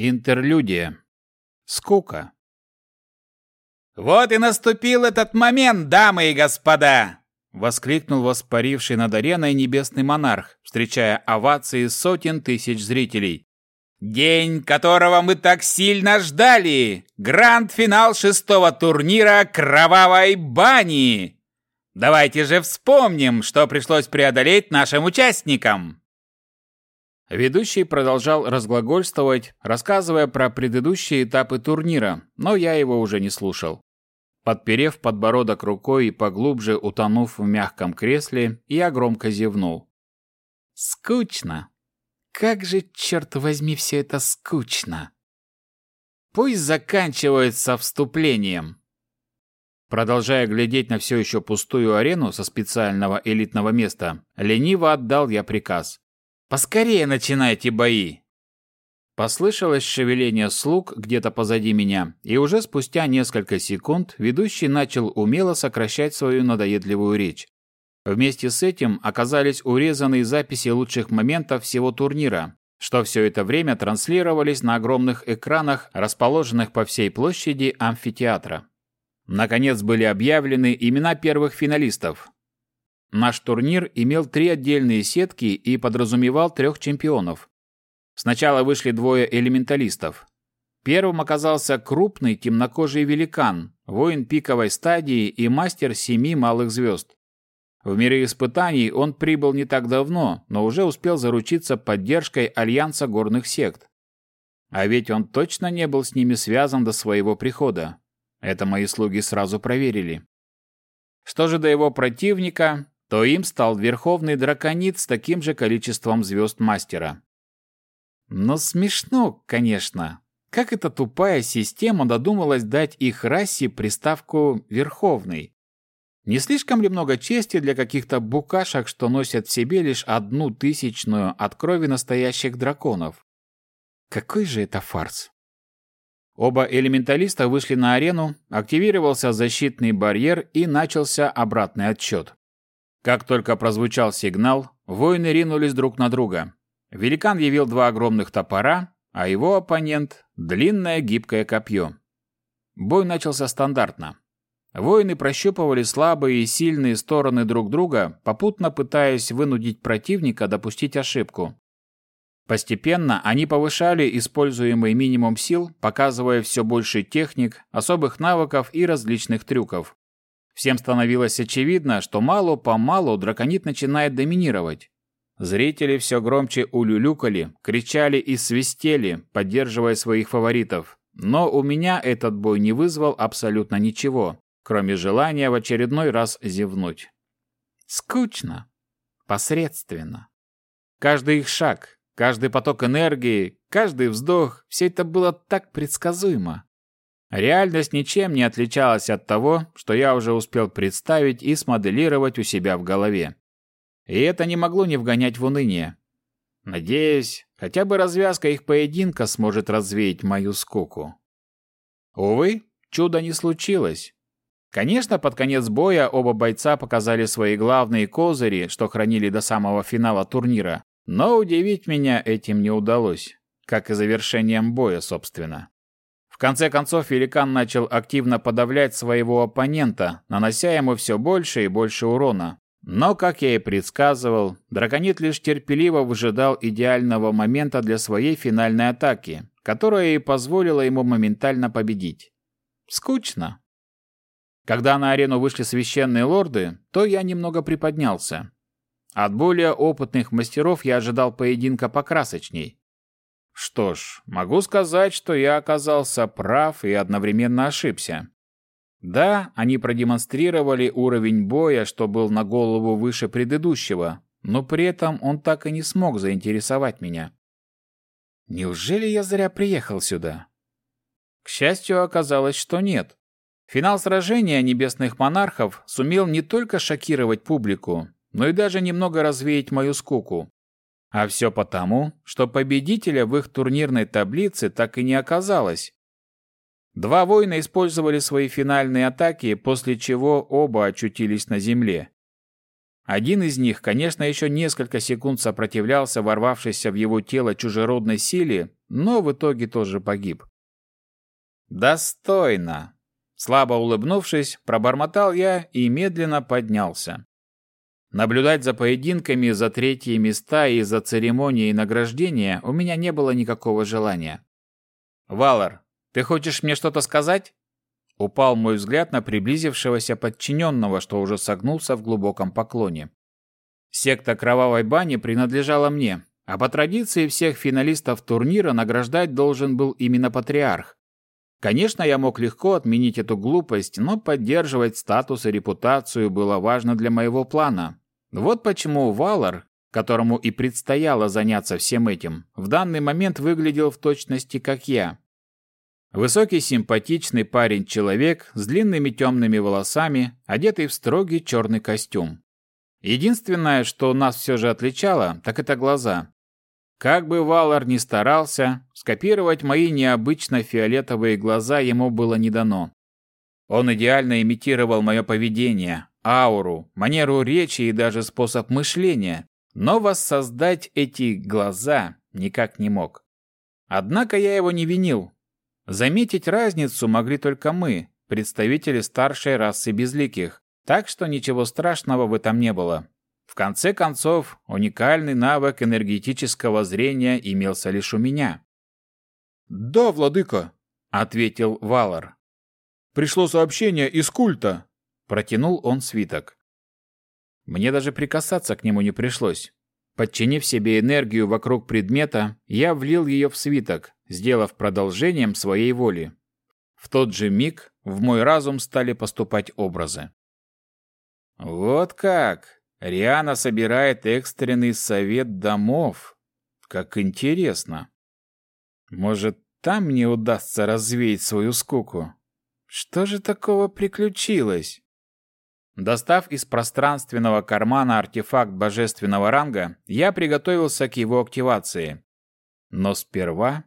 Интерлюдия. Скука. «Вот и наступил этот момент, дамы и господа!» — воскликнул воспаривший над ареной небесный монарх, встречая овации сотен тысяч зрителей. «День, которого мы так сильно ждали! Гранд-финал шестого турнира Кровавой Бани! Давайте же вспомним, что пришлось преодолеть нашим участникам!» Ведущий продолжал разглагольствовать, рассказывая про предыдущие этапы турнира, но я его уже не слушал. Подперев подбородок рукой и поглубже утонув в мягком кресле, я громко зевнул. Скучно. Как же, черт возьми, все это скучно. Пусть заканчивается вступлением. Продолжая глядеть на все еще пустую арену со специального элитного места, лениво отдал я приказ. «Поскорее начинайте бои! Послышалось шевеление слуг где-то позади меня, и уже спустя несколько секунд ведущий начал умело сокращать свою надоедливую речь. Вместе с этим оказались урезанные записи лучших моментов всего турнира, что все это время транслировались на огромных экранах, расположенных по всей площади амфитеатра. Наконец были объявлены имена первых финалистов. Наш турнир имел три отдельные сетки и подразумевал трех чемпионов. Сначала вышли двое элементалистов. Первым оказался крупный темнокожий великан, воин пиковой стадии и мастер семи малых звезд. В мире испытаний он прибыл не так давно, но уже успел заручиться поддержкой Альянса горных сект. А ведь он точно не был с ними связан до своего прихода. Это мои слуги сразу проверили. Что же до его противника, то им стал верховный драконит с таким же количеством звезд мастера. Но смешно, конечно. Как эта тупая система додумалась дать их расе приставку «верховный»? Не слишком ли много чести для каких-то букашек, что носят в себе лишь одну тысячную от крови настоящих драконов? Какой же это фарс? Оба элементалиста вышли на арену, активировался защитный барьер и начался обратный отсчет. Как только прозвучал сигнал, воины ринулись друг на друга. Великан явил два огромных топора, а его оппонент — длинное гибкое копье. Бой начался стандартно. Воины прощупывали слабые и сильные стороны друг друга, попутно пытаясь вынудить противника допустить ошибку. Постепенно они повышали используемый минимум сил, показывая все больше техник, особых навыков и различных трюков. Всем становилось очевидно, что мало-помалу драконит начинает доминировать. Зрители все громче улюлюкали, кричали и свистели, поддерживая своих фаворитов. Но у меня этот бой не вызвал абсолютно ничего, кроме желания в очередной раз зевнуть. Скучно. Посредственно. Каждый их шаг, каждый поток энергии, каждый вздох – все это было так предсказуемо. Реальность ничем не отличалась от того, что я уже успел представить и смоделировать у себя в голове. И это не могло не вгонять в уныние. Надеюсь, хотя бы развязка их поединка сможет развеять мою скуку. Увы, чуда не случилось. Конечно, под конец боя оба бойца показали свои главные козыри, что хранили до самого финала турнира, но удивить меня этим не удалось, как и завершением боя, собственно. В конце концов, великан начал активно подавлять своего оппонента, нанося ему все больше и больше урона, но, как я и предсказывал, драконит лишь терпеливо выжидал идеального момента для своей финальной атаки, которая и позволила ему моментально победить. Скучно. Когда на арену вышли священные лорды, то я немного приподнялся. От более опытных мастеров я ожидал поединка покрасочней. Что ж, могу сказать, что я оказался прав и одновременно ошибся. Да, они продемонстрировали уровень боя, что был на голову выше предыдущего, но при этом он так и не смог заинтересовать меня. Неужели я зря приехал сюда? К счастью, оказалось, что нет. Финал сражения небесных монархов сумел не только шокировать публику, но и даже немного развеять мою скуку. А все потому, что победителя в их турнирной таблице так и не оказалось, Два воина использовали свои финальные атаки, после чего оба очутились на земле. Один из них, конечно, еще несколько секунд сопротивлялся ворвавшейся в его тело чужеродной силе, но в итоге тоже погиб. «Достойно!» Слабо улыбнувшись, пробормотал я и медленно поднялся. Наблюдать за поединками за третьи места и за церемонией награждения у меня не было никакого желания. «Валар, ты хочешь мне что-то сказать?» Упал мой взгляд на приблизившегося подчиненного, что уже согнулся в глубоком поклоне. Секта Кровавой Бани принадлежала мне, а по традиции всех финалистов турнира награждать должен был именно патриарх. Конечно, я мог легко отменить эту глупость, но поддерживать статус и репутацию было важно для моего плана. Вот почему Валар, которому и предстояло заняться всем этим, в данный момент выглядел в точности как я. Высокий симпатичный парень-человек с длинными темными волосами, одетый в строгий черный костюм. Единственное, что нас все же отличало, так это глаза. Как бы Валар ни старался, скопировать мои необычно фиолетовые глаза ему было не дано. Он идеально имитировал мое поведение, ауру, манеру речи и даже способ мышления, но воссоздать эти глаза никак не мог. Однако я его не винил, Заметить разницу могли только мы, представители старшей расы безликих, так что ничего страшного в этом не было. В конце концов, уникальный навык энергетического зрения имелся лишь у меня. «Да, владыка», — ответил Валар. «Пришло сообщение из культа», — протянул он свиток. Мне даже прикасаться к нему не пришлось. Подчинив себе энергию вокруг предмета, я влил ее в свиток, сделав продолжением своей воли. В тот же миг в мой разум стали поступать образы. Вот как! Риана собирает экстренный совет домов. Как интересно. Может, там мне удастся развеять свою скуку? Что же такого приключилось? Достав из пространственного кармана артефакт божественного ранга, я приготовился к его активации. Но сперва...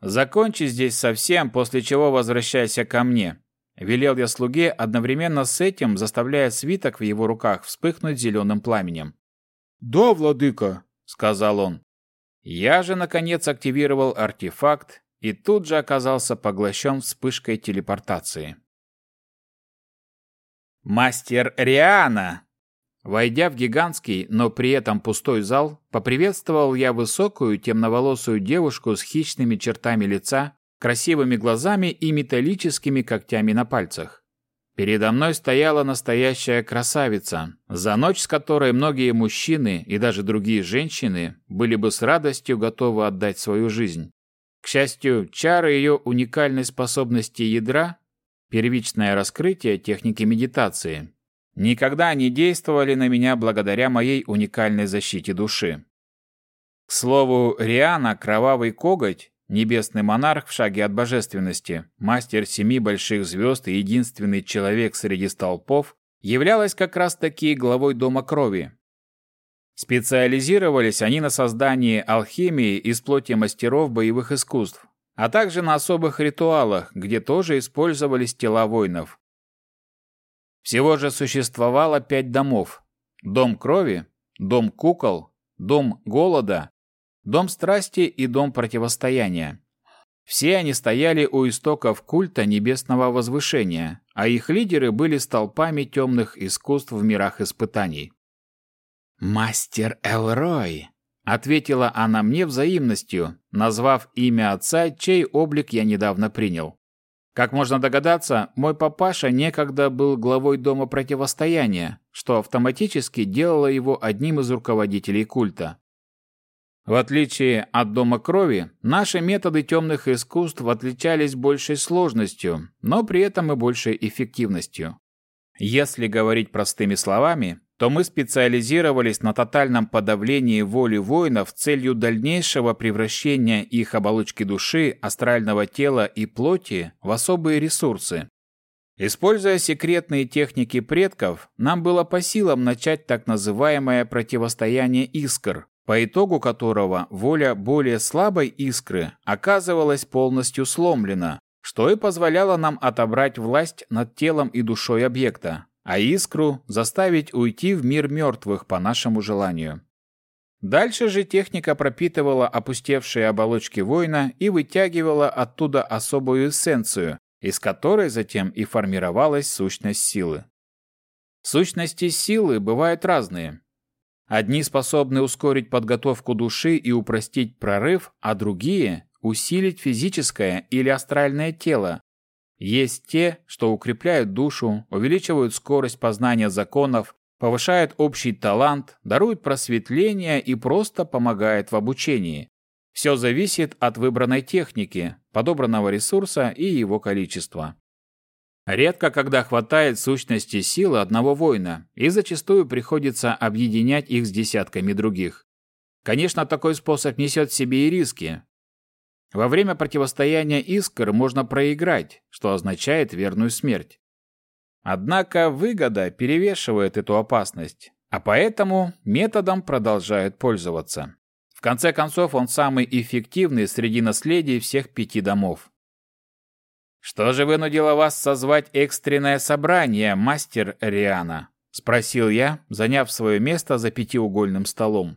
«Закончи здесь совсем, после чего возвращайся ко мне», — велел я слуге, одновременно с этим заставляя свиток в его руках вспыхнуть зеленым пламенем. «Да, владыка», — сказал он. Я же, наконец, активировал артефакт и тут же оказался поглощен вспышкой телепортации. «Мастер Риана!» Войдя в гигантский, но при этом пустой зал, поприветствовал я высокую темноволосую девушку с хищными чертами лица, красивыми глазами и металлическими когтями на пальцах. Передо мной стояла настоящая красавица, за ночь с которой многие мужчины и даже другие женщины были бы с радостью готовы отдать свою жизнь. К счастью, чары ее уникальной способности ядра первичное раскрытие техники медитации, никогда не действовали на меня благодаря моей уникальной защите души. К слову, Риана, кровавый коготь, небесный монарх в шаге от божественности, мастер семи больших звезд и единственный человек среди столпов, являлась как раз-таки главой Дома Крови. Специализировались они на создании алхимии из плоти мастеров боевых искусств, а также на особых ритуалах, где тоже использовались тела воинов. Всего же существовало пять домов. Дом крови, дом кукол, дом голода, дом страсти и дом противостояния. Все они стояли у истоков культа небесного возвышения, а их лидеры были столпами темных искусств в мирах испытаний. «Мастер Элрой!» Ответила она мне взаимностью, назвав имя отца, чей облик я недавно принял. Как можно догадаться, мой папаша некогда был главой Дома Противостояния, что автоматически делало его одним из руководителей культа. В отличие от Дома Крови, наши методы темных искусств отличались большей сложностью, но при этом и большей эффективностью. Если говорить простыми словами, то мы специализировались на тотальном подавлении воли воинов целью дальнейшего превращения их оболочки души, астрального тела и плоти в особые ресурсы. Используя секретные техники предков, нам было по силам начать так называемое противостояние искр, по итогу которого воля более слабой искры оказывалась полностью сломлена, что и позволяло нам отобрать власть над телом и душой объекта, а искру заставить уйти в мир мертвых по нашему желанию. Дальше же техника пропитывала опустевшие оболочки воина и вытягивала оттуда особую эссенцию, из которой затем и формировалась сущность силы. Сущности силы бывают разные. Одни способны ускорить подготовку души и упростить прорыв, а другие – усилить физическое или астральное тело. Есть те, что укрепляют душу, увеличивают скорость познания законов, повышают общий талант, даруют просветление и просто помогают в обучении. Все зависит от выбранной техники, подобранного ресурса и его количества. Редко когда хватает сущности силы одного воина, и зачастую приходится объединять их с десятками других. Конечно, такой способ несет в себе и риски. Во время противостояния искр можно проиграть, что означает верную смерть. Однако выгода перевешивает эту опасность, а поэтому методом продолжают пользоваться. В конце концов, он самый эффективный среди наследий всех пяти домов. «Что же вынудило вас созвать экстренное собрание, мастер Риана?» — спросил я, заняв свое место за пятиугольным столом.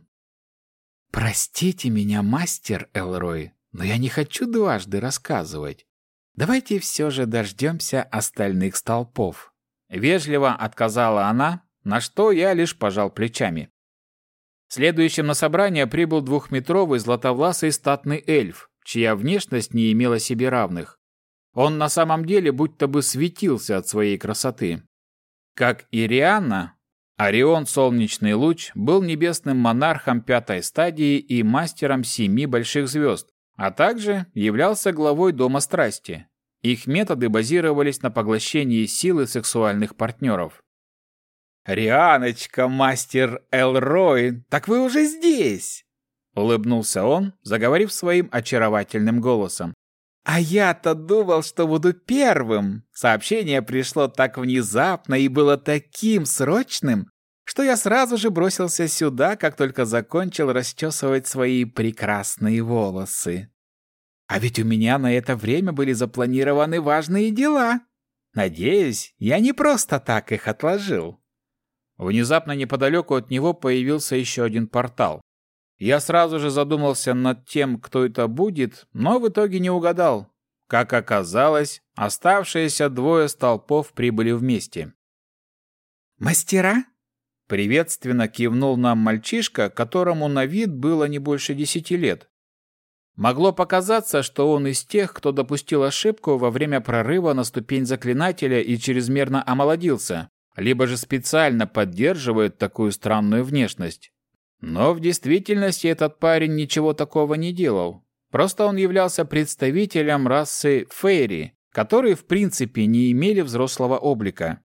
«Простите меня, мастер Элрой, но я не хочу дважды рассказывать. Давайте все же дождемся остальных столпов». Вежливо отказала она, на что я лишь пожал плечами. Следующим на собрание прибыл двухметровый златовласый статный эльф, чья внешность не имела себе равных. Он на самом деле будто бы светился от своей красоты. Как и Рианна, Орион Солнечный Луч был небесным монархом пятой стадии и мастером семи больших звезд, а также являлся главой Дома Страсти. Их методы базировались на поглощении силы сексуальных партнеров. «Рианочка, мастер Элрой, так вы уже здесь!» Улыбнулся он, заговорив своим очаровательным голосом. А я-то думал, что буду первым. Сообщение пришло так внезапно и было таким срочным, что я сразу же бросился сюда, как только закончил расчесывать свои прекрасные волосы. А ведь у меня на это время были запланированы важные дела. Надеюсь, я не просто так их отложил. Внезапно неподалеку от него появился еще один портал. Я сразу же задумался над тем, кто это будет, но в итоге не угадал. Как оказалось, оставшиеся двое столпов прибыли вместе. «Мастера?» Приветственно кивнул нам мальчишка, которому на вид было не больше десяти лет. Могло показаться, что он из тех, кто допустил ошибку во время прорыва на ступень заклинателя и чрезмерно омолодился, либо же специально поддерживает такую странную внешность. Но в действительности этот парень ничего такого не делал. Просто он являлся представителем расы Фейри, которые в принципе не имели взрослого облика.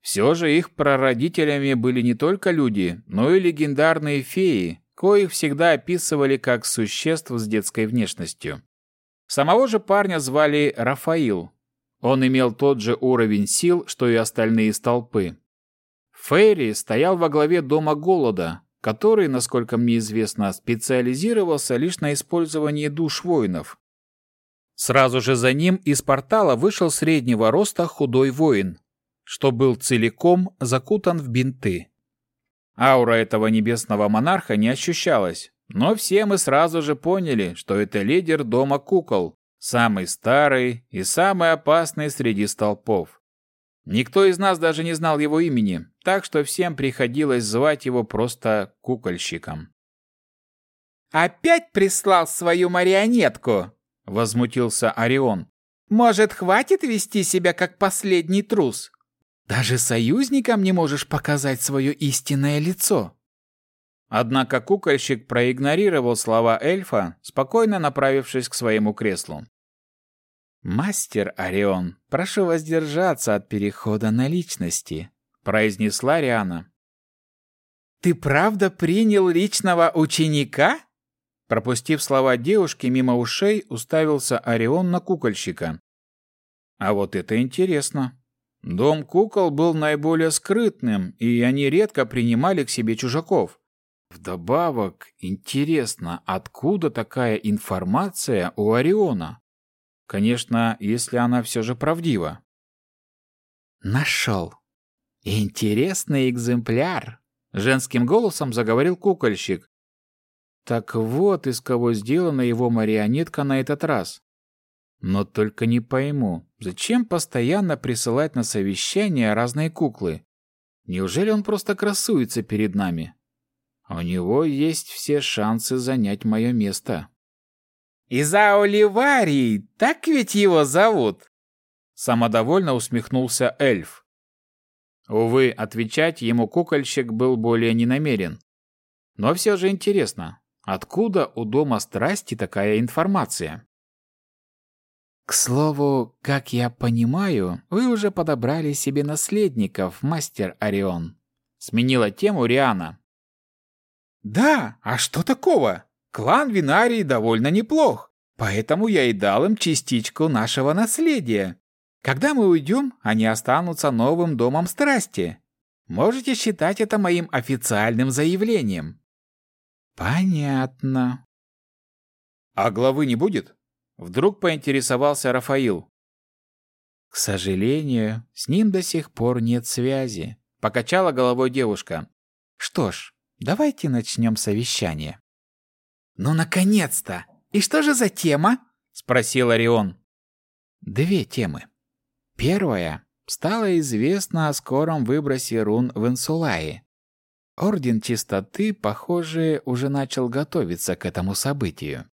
Все же их прародителями были не только люди, но и легендарные феи, коих всегда описывали как существ с детской внешностью. Самого же парня звали Рафаил. Он имел тот же уровень сил, что и остальные столпы. Фейри стоял во главе Дома Голода, который, насколько мне известно, специализировался лишь на использовании душ воинов. Сразу же за ним из портала вышел среднего роста худой воин, что был целиком закутан в бинты. Аура этого небесного монарха не ощущалась, но все мы сразу же поняли, что это лидер дома кукол, самый старый и самый опасный среди столпов. Никто из нас даже не знал его имени, так что всем приходилось звать его просто кукольщиком. «Опять прислал свою марионетку?» — возмутился Орион. «Может, хватит вести себя как последний трус? Даже союзникам не можешь показать свое истинное лицо». Однако кукольщик проигнорировал слова эльфа, спокойно направившись к своему креслу. «Мастер Орион, прошу воздержаться от перехода на личности», — произнесла Риана. «Ты правда принял личного ученика?» Пропустив слова девушки мимо ушей, уставился Орион на кукольщика. А вот это интересно. Дом кукол был наиболее скрытным, и они редко принимали к себе чужаков. Вдобавок, интересно, откуда такая информация у Ориона? Конечно, если она все же правдива. «Нашел. Интересный экземпляр», — женским голосом заговорил кукольщик. Так вот, из кого сделана его марионетка на этот раз. Но только не пойму, зачем постоянно присылать на совещания разные куклы? Неужели он просто красуется перед нами? У него есть все шансы занять мое место. «Изао Ливарий, так ведь его зовут?» Самодовольно усмехнулся эльф. Увы, отвечать ему кукольщик был более не намерен. Но все же интересно, откуда у Дома Страсти такая информация? К слову, как я понимаю, вы уже подобрали себе наследников, мастер Орион. Сменила тему Риана. Да, а что такого? Клан Винарий довольно неплох, поэтому я и дал им частичку нашего наследия. Когда мы уйдем, они останутся новым домом страсти. Можете считать это моим официальным заявлением. Понятно. А главы не будет? Вдруг поинтересовался Рафаил. К сожалению, с ним до сих пор нет связи, покачала головой девушка. Что ж, давайте начнем совещание. Ну, наконец-то! И что же за тема? Спросил Орион. Две темы. Первая. Стало известно о скором выбросе рун в Инсулае. Орден Чистоты, похоже, уже начал готовиться к этому событию.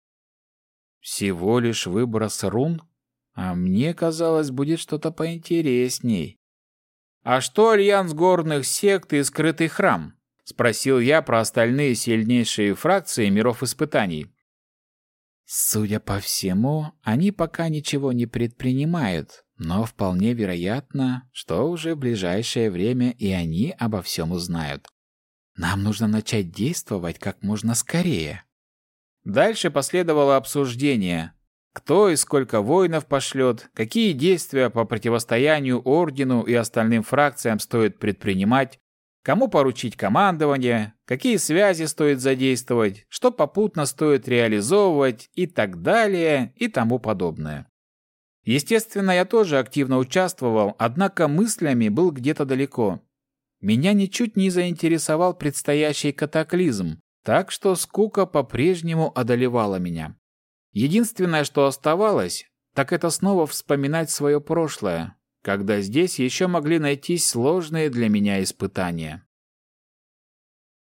Всего лишь выброс рун? А мне казалось, будет что-то поинтересней. «А что Альянс горных сект и скрытый храм?» — спросил я про остальные сильнейшие фракции миров испытаний. Судя по всему, они пока ничего не предпринимают, но вполне вероятно, что уже в ближайшее время и они обо всем узнают. Нам нужно начать действовать как можно скорее. Дальше последовало обсуждение. Кто и сколько воинов пошлет, какие действия по противостоянию Ордену и остальным фракциям стоит предпринимать, кому поручить командование, какие связи стоит задействовать, что попутно стоит реализовывать и так далее и тому подобное. Естественно, я тоже активно участвовал, однако мыслями был где-то далеко. Меня ничуть не заинтересовал предстоящий катаклизм, так что скука по-прежнему одолевала меня. Единственное, что оставалось, так это снова вспоминать свое прошлое, когда здесь еще могли найтись сложные для меня испытания.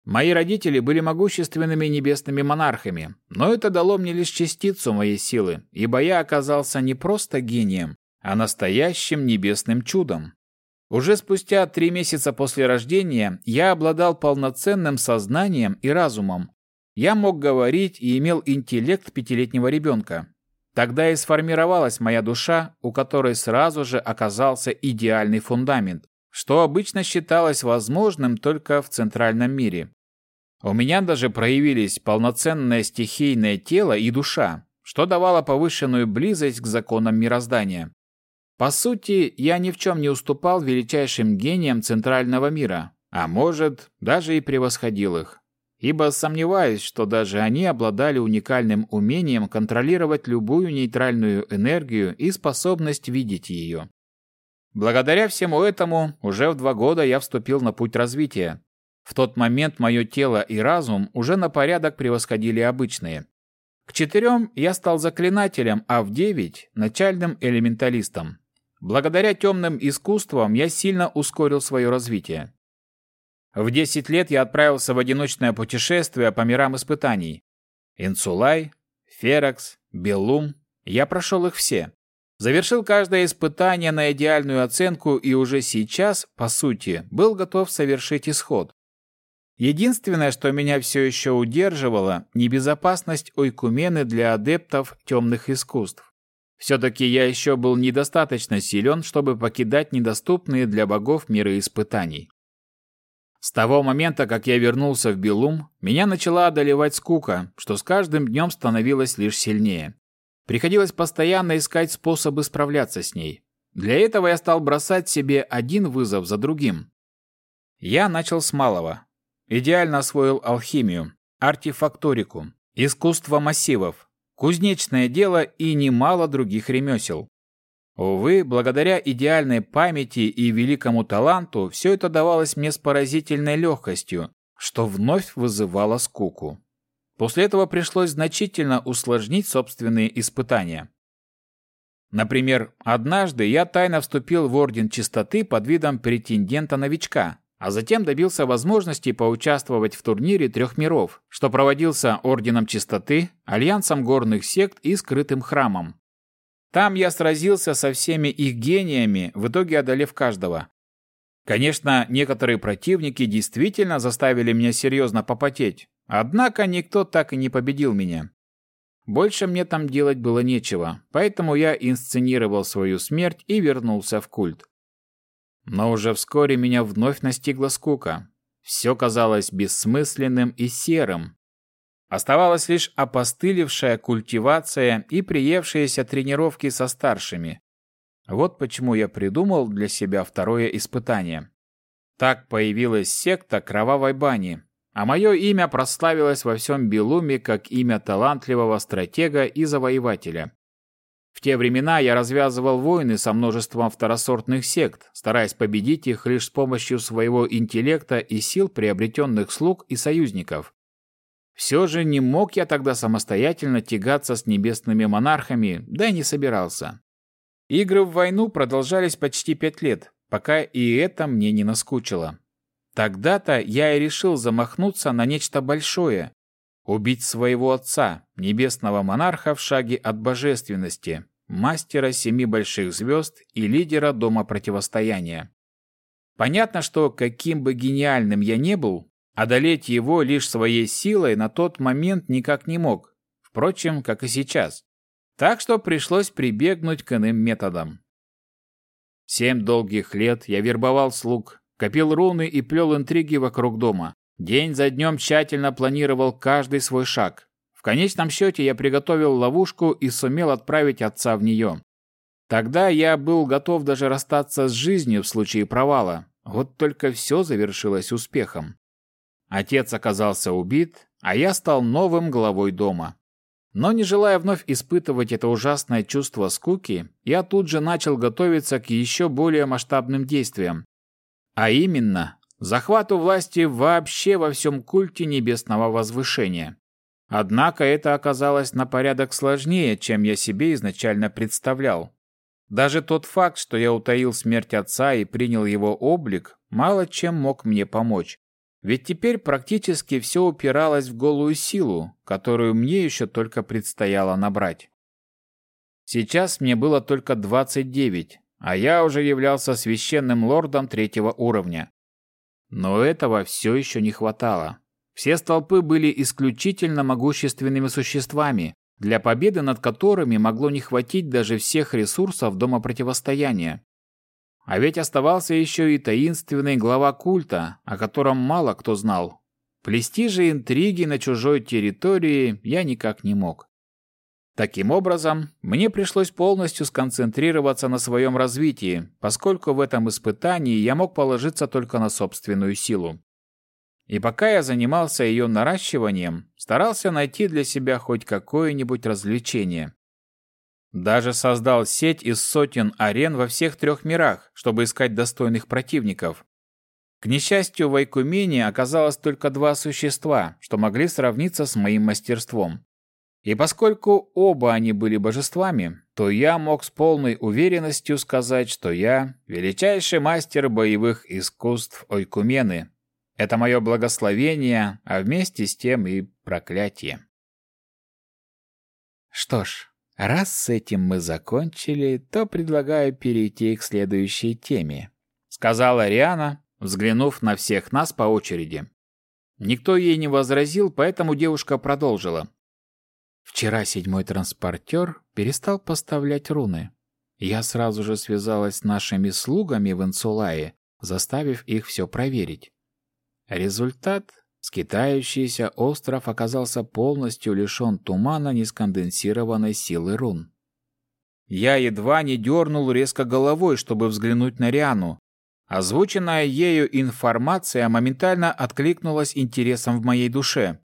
Мои родители были могущественными небесными монархами, но это дало мне лишь частицу моей силы, ибо я оказался не просто гением, а настоящим небесным чудом. Уже спустя три месяца после рождения я обладал полноценным сознанием и разумом. Я мог говорить и имел интеллект пятилетнего ребенка. Тогда и сформировалась моя душа, у которой сразу же оказался идеальный фундамент, что обычно считалось возможным только в центральном мире. У меня даже проявились полноценное стихийное тело и душа, что давало повышенную близость к законам мироздания. По сути, я ни в чем не уступал величайшим гениям центрального мира, а может, даже и превосходил их. Ибо сомневаюсь, что даже они обладали уникальным умением контролировать любую нейтральную энергию и способность видеть ее. Благодаря всему этому, уже в два года я вступил на путь развития. В тот момент мое тело и разум уже на порядок превосходили обычные. К четырем я стал заклинателем, а в девять – начальным элементалистом. Благодаря темным искусствам я сильно ускорил свое развитие. В 10 лет я отправился в одиночное путешествие по мирам испытаний. Инсулай, Феракс, Беллум. Я прошел их все. Завершил каждое испытание на идеальную оценку и уже сейчас, по сути, был готов совершить исход. Единственное, что меня все еще удерживало, небезопасность ойкумены для адептов темных искусств. Все-таки я еще был недостаточно силен, чтобы покидать недоступные для богов миры испытаний. С того момента, как я вернулся в Белум, меня начала одолевать скука, что с каждым днем становилось лишь сильнее. Приходилось постоянно искать способы справляться с ней. Для этого я стал бросать себе один вызов за другим. Я начал с малого. Идеально освоил алхимию, артефакторику, искусство массивов, кузнечное дело и немало других ремесел. Увы, благодаря идеальной памяти и великому таланту все это давалось мне с поразительной легкостью, что вновь вызывало скуку. После этого пришлось значительно усложнить собственные испытания. Например, однажды я тайно вступил в Орден Чистоты под видом претендента-новичка, а затем добился возможности поучаствовать в турнире трех миров, что проводился Орденом Чистоты, Альянсом горных сект и Скрытым храмом. Там я сразился со всеми их гениями, в итоге одолев каждого. Конечно, некоторые противники действительно заставили меня серьезно попотеть, однако никто так и не победил меня. Больше мне там делать было нечего, поэтому я инсценировал свою смерть и вернулся в культ. Но уже вскоре меня вновь настигла скука. Все казалось бессмысленным и серым. Оставалась лишь опостылевшая культивация и приевшиеся тренировки со старшими. Вот почему я придумал для себя второе испытание. Так появилась секта Кровавой Бани, а мое имя прославилось во всем Белуме как имя талантливого стратега и завоевателя. В те времена я развязывал войны со множеством второсортных сект, стараясь победить их лишь с помощью своего интеллекта и сил приобретенных слуг и союзников. Все же не мог я тогда самостоятельно тягаться с небесными монархами, да и не собирался. Игры в войну продолжались почти пять лет, пока и это мне не наскучило. Тогда-то я и решил замахнуться на нечто большое. Убить своего отца, небесного монарха в шаге от божественности, мастера семи больших звезд и лидера Дома Противостояния. Понятно, что каким бы гениальным я не был, одолеть его лишь своей силой на тот момент никак не мог. Впрочем, как и сейчас. Так что пришлось прибегнуть к иным методам. Семь долгих лет я вербовал слуг, Копил руны и плел интриги вокруг дома. День за днем тщательно планировал каждый свой шаг. В конечном счете я приготовил ловушку и сумел отправить отца в нее. Тогда я был готов даже расстаться с жизнью в случае провала. Вот только все завершилось успехом. Отец оказался убит, а я стал новым главой дома. Но не желая вновь испытывать это ужасное чувство скуки, я тут же начал готовиться к еще более масштабным действиям, а именно, захвату власти вообще во всем культе небесного возвышения. Однако это оказалось на порядок сложнее, чем я себе изначально представлял. Даже тот факт, что я утаил смерть отца и принял его облик, мало чем мог мне помочь. Ведь теперь практически все упиралось в голую силу, которую мне еще только предстояло набрать. Сейчас мне было только 29, а я уже являлся священным лордом третьего уровня. Но этого все еще не хватало. Все столпы были исключительно могущественными существами, для победы над которыми могло не хватить даже всех ресурсов Дома Противостояния. А ведь оставался еще и таинственный глава культа, о котором мало кто знал. Плести же интриги на чужой территории я никак не мог. Таким образом, мне пришлось полностью сконцентрироваться на своем развитии, поскольку в этом испытании я мог положиться только на собственную силу. И пока я занимался ее наращиванием, старался найти для себя хоть какое-нибудь развлечение. Даже создал сеть из сотен арен во всех трех мирах, чтобы искать достойных противников. К несчастью, в Айкумене оказалось только два существа, что могли сравниться с моим мастерством. И поскольку оба они были божествами, то я мог с полной уверенностью сказать, что я величайший мастер боевых искусств Ойкумены. Это мое благословение, а вместе с тем и проклятие. Что ж, раз с этим мы закончили, то предлагаю перейти к следующей теме, сказала Риана, взглянув на всех нас по очереди. Никто ей не возразил, поэтому девушка продолжила. Вчера седьмой транспортер перестал поставлять руны. Я сразу же связалась с нашими слугами в Инсулае, заставив их все проверить. Результат – скитающийся остров оказался полностью лишен тумана несконденсированной силы рун. Я едва не дернул резко головой, чтобы взглянуть на Риану. Озвученная ею информация моментально откликнулась интересом в моей душе.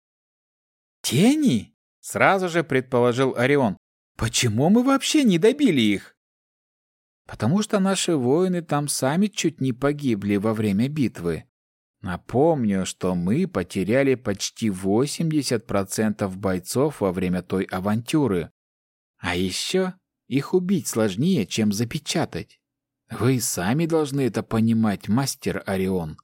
«Тени?» Сразу же предположил Орион. Почему мы вообще не добили их? Потому что наши воины там сами чуть не погибли во время битвы. Напомню, что мы потеряли почти 80% бойцов во время той авантюры. А еще их убить сложнее, чем запечатать. Вы сами должны это понимать, мастер Орион.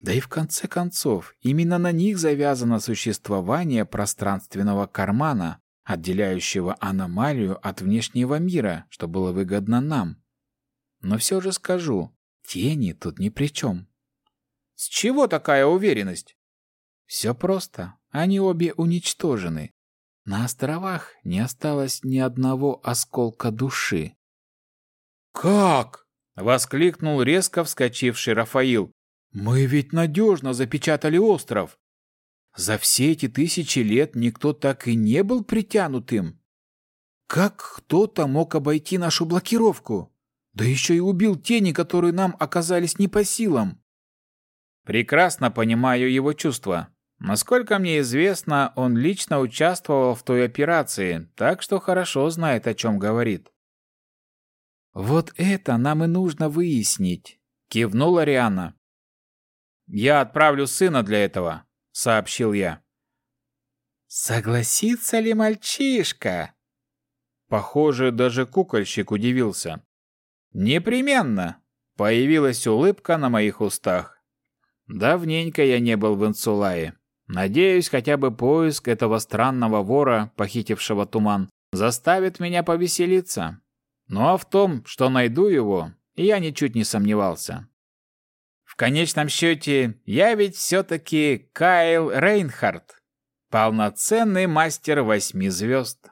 Да и в конце концов, именно на них завязано существование пространственного кармана, отделяющего аномалию от внешнего мира, что было выгодно нам. Но все же скажу, тени тут ни при чем. С чего такая уверенность? Все просто. Они обе уничтожены. На островах не осталось ни одного осколка души. «Как?» — воскликнул резко вскочивший Рафаил. Мы ведь надежно запечатали остров. За все эти тысячи лет никто так и не был притянутым. Как кто-то мог обойти нашу блокировку? Да еще и убил тени, которые нам оказались не по силам. Прекрасно понимаю его чувства. Насколько мне известно, он лично участвовал в той операции, так что хорошо знает, о чем говорит. «Вот это нам и нужно выяснить», — кивнула Риана. «Я отправлю сына для этого», — сообщил я. «Согласится ли мальчишка?» Похоже, даже кукольщик удивился. «Непременно!» — появилась улыбка на моих устах. Давненько я не был в Инсулае. Надеюсь, хотя бы поиск этого странного вора, похитившего туман, заставит меня повеселиться. Ну а в том, что найду его, я ничуть не сомневался. В конечном счете, я ведь все-таки Кайл Рейнхард, полноценный мастер восьми звезд.